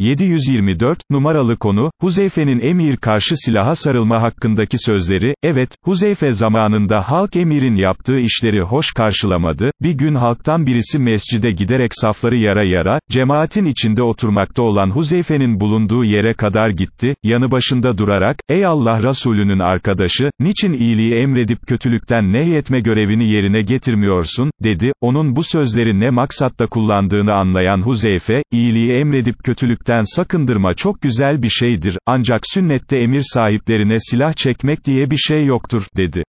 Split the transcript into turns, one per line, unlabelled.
724, numaralı konu, Huzeyfe'nin emir karşı silaha sarılma hakkındaki sözleri, evet, Huzeyfe zamanında halk emirin yaptığı işleri hoş karşılamadı, bir gün halktan birisi mescide giderek safları yara yara, cemaatin içinde oturmakta olan Huzeyfe'nin bulunduğu yere kadar gitti, yanı başında durarak, ey Allah Resulünün arkadaşı, niçin iyiliği emredip kötülükten nehyetme görevini yerine getirmiyorsun, dedi, onun bu sözleri ne maksatla kullandığını anlayan Huzeyfe, iyiliği emredip kötülükten sakındırma çok güzel bir şeydir, ancak sünnette emir sahiplerine silah çekmek diye bir şey yoktur, dedi.